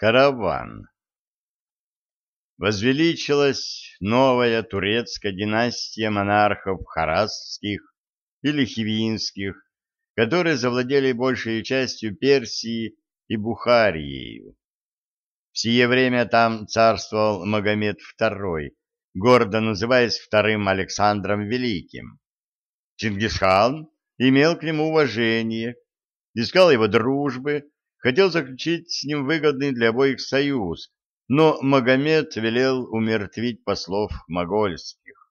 Караван Возвеличилась новая турецкая династия монархов харасских или хивинских, которые завладели большей частью Персии и Бухарией. В сие время там царствовал Магомед II, гордо называясь вторым Александром Великим. Чингисхан имел к нему уважение, искал его дружбы, хотел заключить с ним выгодный для обоих союз, но Магомед велел умертвить послов могольских.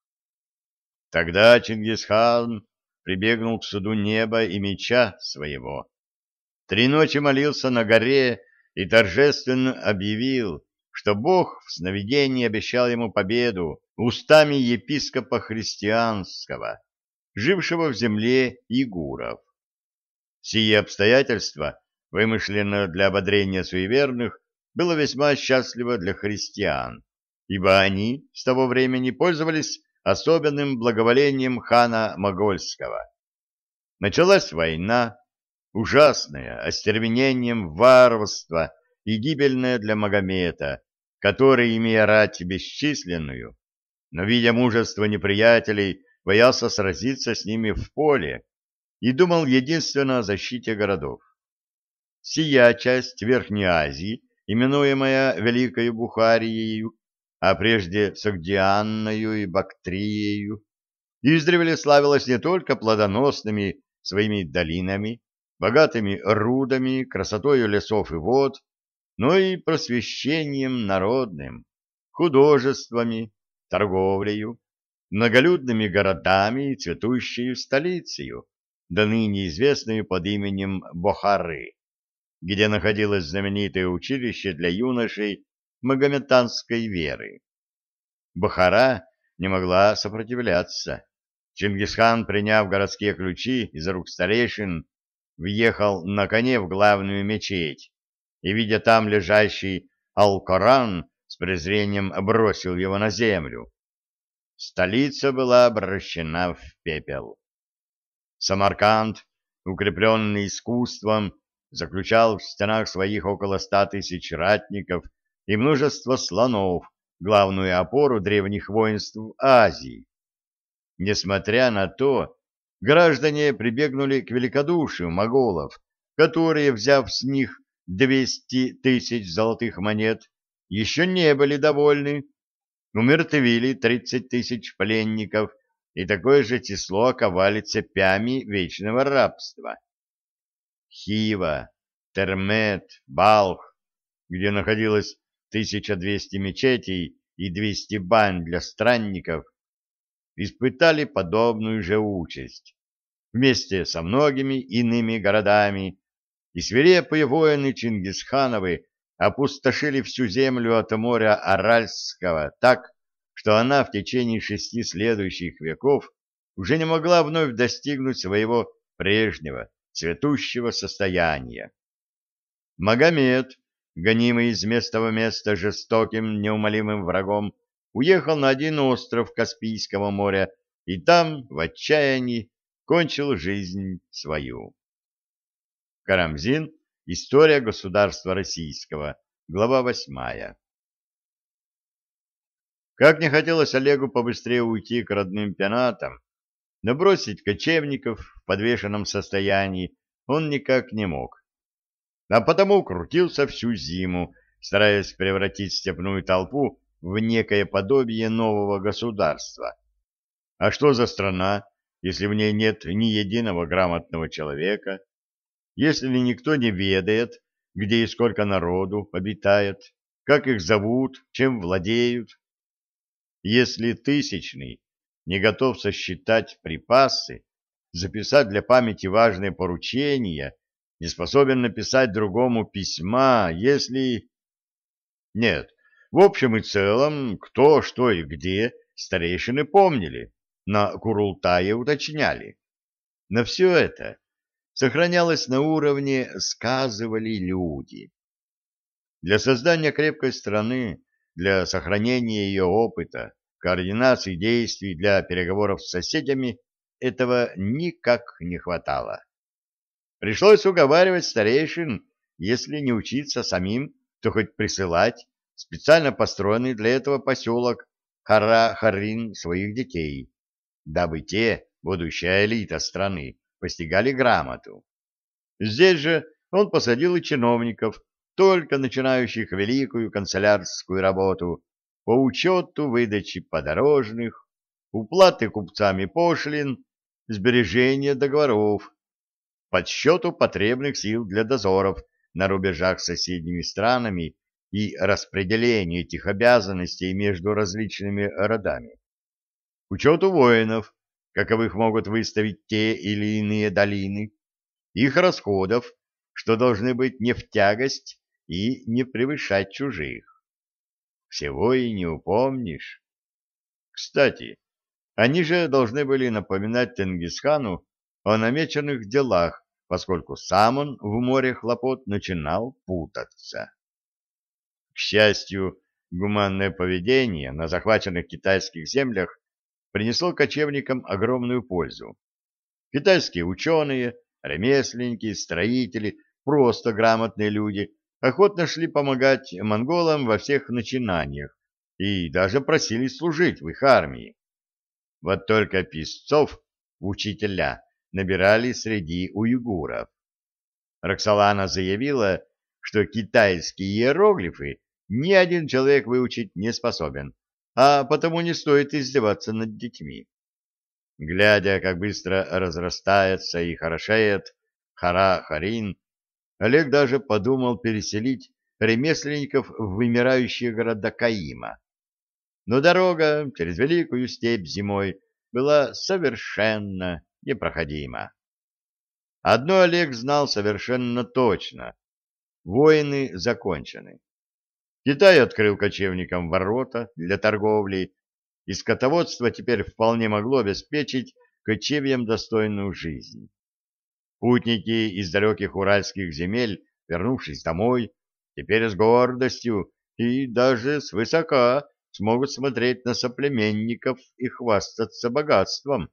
Тогда Чингисхан прибегнул к суду неба и меча своего. Три ночи молился на горе и торжественно объявил, что Бог в сновидении обещал ему победу устами епископа христианского, жившего в земле Игуров. Сие обстоятельства вымышленно для ободрения суеверных, было весьма счастливо для христиан, ибо они с того времени пользовались особенным благоволением хана Могольского. Началась война, ужасная, остервенением варварства и гибельная для Магомета, который, имея рать бесчисленную, но, видя мужество неприятелей, боялся сразиться с ними в поле и думал единственно о защите городов. Сия часть Верхней Азии, именуемая Великой Бухарией, а прежде Сагдианною и Бактрией, издревле славилась не только плодоносными своими долинами, богатыми рудами, красотою лесов и вод, но и просвещением народным, художествами, торговлею, многолюдными городами и цветущей столицей, до ныне известную под именем Бохары где находилось знаменитое училище для юношей магометанской веры. Бухара не могла сопротивляться. Чингисхан, приняв городские ключи из рук старейшин, въехал на коне в главную мечеть и, видя там лежащий Ал-Коран, с презрением бросил его на землю. Столица была обращена в пепел. Самарканд, укрепленный искусством, заключал в стенах своих около ста тысяч ратников и множество слонов, главную опору древних воинств Азии. Несмотря на то, граждане прибегнули к великодушию моголов, которые, взяв с них 200 тысяч золотых монет, еще не были довольны, умертвили 30 тысяч пленников и такое же число оковали цепями вечного рабства. Хива, Термет, Балх, где находилось 1200 мечетей и 200 бань для странников, испытали подобную же участь. Вместе со многими иными городами, и свирепые воины Чингисхановы опустошили всю землю от моря Аральского так, что она в течение шести следующих веков уже не могла вновь достигнуть своего прежнего цветущего состояния. Магомед, гонимый из места в место жестоким неумолимым врагом, уехал на один остров Каспийского моря и там, в отчаянии, кончил жизнь свою. Карамзин. История государства российского. Глава восьмая. Как не хотелось Олегу побыстрее уйти к родным пенатам, но бросить кочевников в подвешенном состоянии он никак не мог. А потому крутился всю зиму, стараясь превратить степную толпу в некое подобие нового государства. А что за страна, если в ней нет ни единого грамотного человека, если никто не ведает, где и сколько народу обитает, как их зовут, чем владеют? Если тысячный не готов сосчитать припасы, записать для памяти важные поручения, не способен написать другому письма, если... Нет, в общем и целом, кто, что и где, старейшины помнили, на Курултае уточняли. Но все это сохранялось на уровне «сказывали люди». Для создания крепкой страны, для сохранения ее опыта, координации действий для переговоров с соседями этого никак не хватало. Пришлось уговаривать старейшин, если не учиться самим то хоть присылать специально построенный для этого поселок Хара-Харин своих детей, дабы те, будущая элита страны, постигали грамоту. Здесь же он посадил и чиновников, только начинающих великую канцелярскую работу по учету выдачи подорожных, уплаты купцами пошлин, сбережения договоров, подсчету потребных сил для дозоров на рубежах с соседними странами и распределению этих обязанностей между различными родами, учету воинов, каковых могут выставить те или иные долины, их расходов, что должны быть не в тягость и не превышать чужих. Всего и не упомнишь. Кстати, они же должны были напоминать Тенгисхану о намеченных делах, поскольку сам он в море хлопот начинал путаться. К счастью, гуманное поведение на захваченных китайских землях принесло кочевникам огромную пользу. Китайские ученые, ремесленники, строители, просто грамотные люди охотно шли помогать монголам во всех начинаниях и даже просили служить в их армии. Вот только писцов учителя набирали среди уйгуров. Роксолана заявила, что китайские иероглифы ни один человек выучить не способен, а потому не стоит издеваться над детьми. Глядя, как быстро разрастается и хорошеет Хара-Харин, Олег даже подумал переселить ремесленников в вымирающие города Каима. Но дорога через Великую степь зимой была совершенно непроходима. Одно Олег знал совершенно точно. Войны закончены. Китай открыл кочевникам ворота для торговли, и скотоводство теперь вполне могло обеспечить кочевьям достойную жизнь. Путники из далеких уральских земель, вернувшись домой, теперь с гордостью и даже свысока смогут смотреть на соплеменников и хвастаться богатством.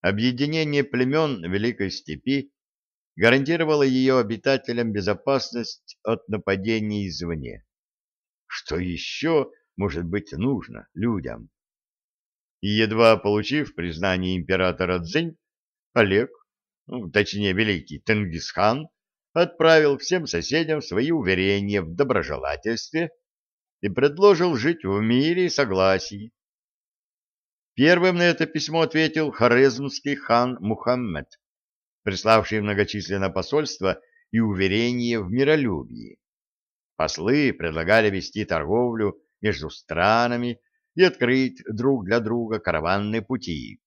Объединение племен Великой Степи гарантировало ее обитателям безопасность от нападений извне. Что еще может быть нужно людям? И едва получив признание императора Цзинь, Олег ну, точнее великий Тенгисхан, отправил всем соседям свои уверения в доброжелательстве и предложил жить в мире и согласии. Первым на это письмо ответил хорезмский хан Мухаммед, приславший многочисленное посольство и уверение в миролюбии. Послы предлагали вести торговлю между странами и открыть друг для друга караванные пути.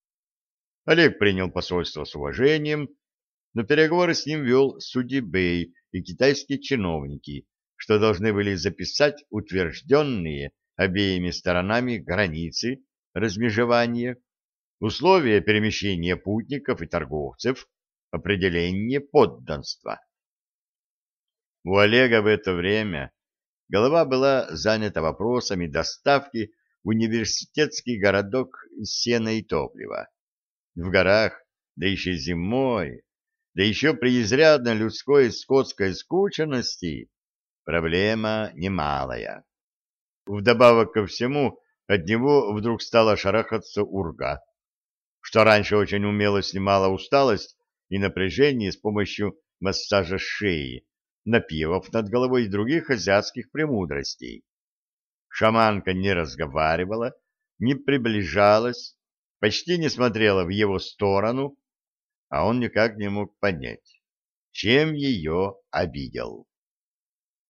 Олег принял посольство с уважением, но переговоры с ним вел Судибей и китайские чиновники, что должны были записать утвержденные обеими сторонами границы размежевания, условия перемещения путников и торговцев, определение подданства. У Олега в это время голова была занята вопросами доставки в университетский городок сена и топлива в горах, да еще зимой, да еще при изрядно людской и скотской скученности, проблема немалая. Вдобавок ко всему, от него вдруг стала шарахаться урга, что раньше очень умело снимала усталость и напряжение с помощью массажа шеи, напивов над головой других азиатских премудростей. Шаманка не разговаривала, не приближалась, почти не смотрела в его сторону, а он никак не мог понять, чем ее обидел.